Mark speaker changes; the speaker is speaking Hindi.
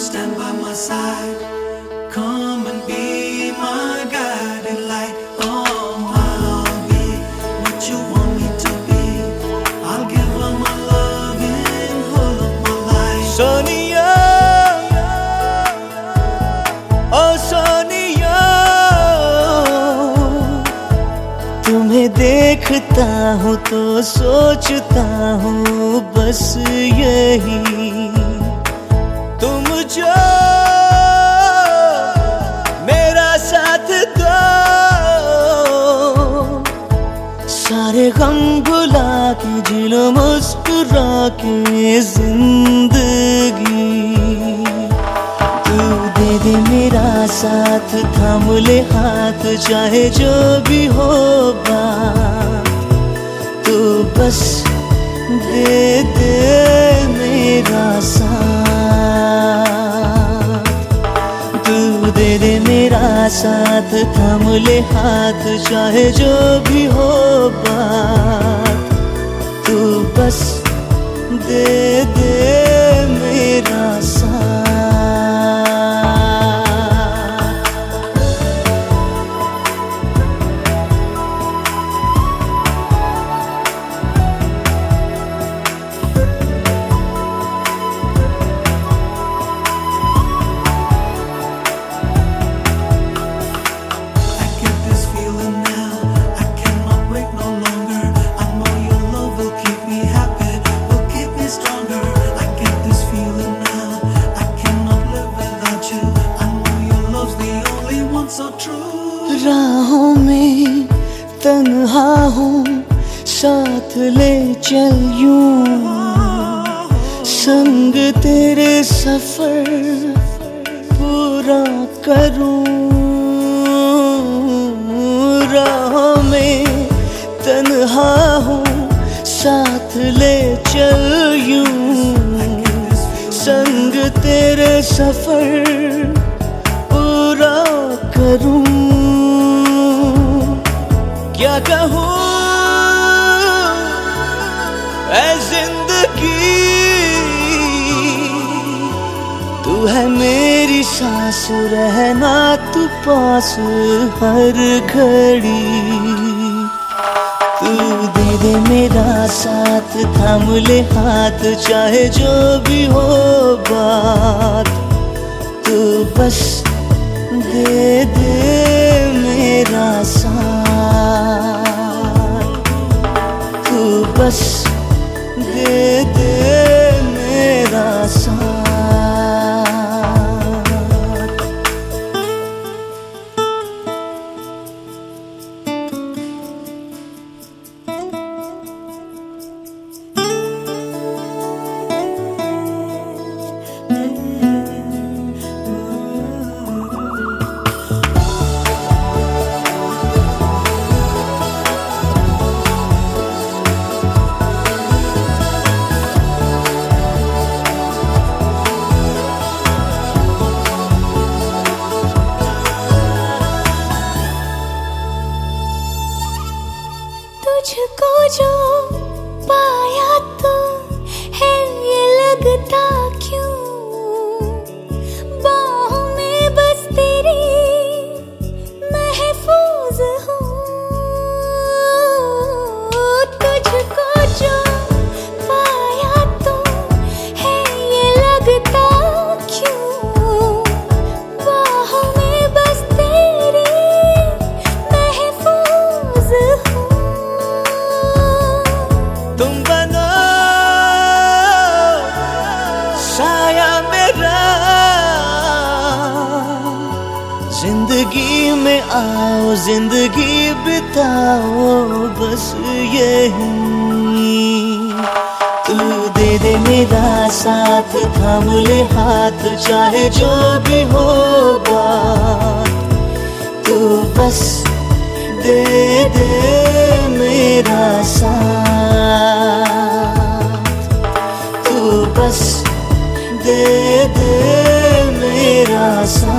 Speaker 1: side. Come and be my guiding light. Oh, I'll be what you want me to be. I'll give all my love in whole of my life.
Speaker 2: Sonia ओ सोनिया तुम्हें देखता हूँ तो सोचता हूँ बस यही जो मेरा साथ दो। सारे गम भुला के जिलो मुस्कुरा के ज़िंदगी। तू दे दे मेरा साथ, थाम ले हाथ, चाहे जो भी होगा। तू बस दे दे मेरा साथ साथ थाम ले हाथ चाहे जो भी हो बात। तू बस दे दे तन्हा हूँ, साथ ले चल। संग तेरे सफ़र पूरा करूँ। राहों में तन्हा हूँ, साथ ले चल। संग तेरे सफ़र सांस रहना तू पास हर घड़ी। तू दे दे मेरा साथ, थाम ले हाथ, चाहे जो भी हो बात। तू बस दे दे मेरा साथ। तू बस दे दे मेरा साथ।
Speaker 3: तुझको जो पाया तो है ये लगता
Speaker 2: आओ, ज़िंदगी बिताओ, बस यही। तू दे दे मेरा साथ, थाम ले हाथ, चाहे जो भी होगा। तू बस दे दे मेरा साथ। तू बस दे दे मेरा साथ।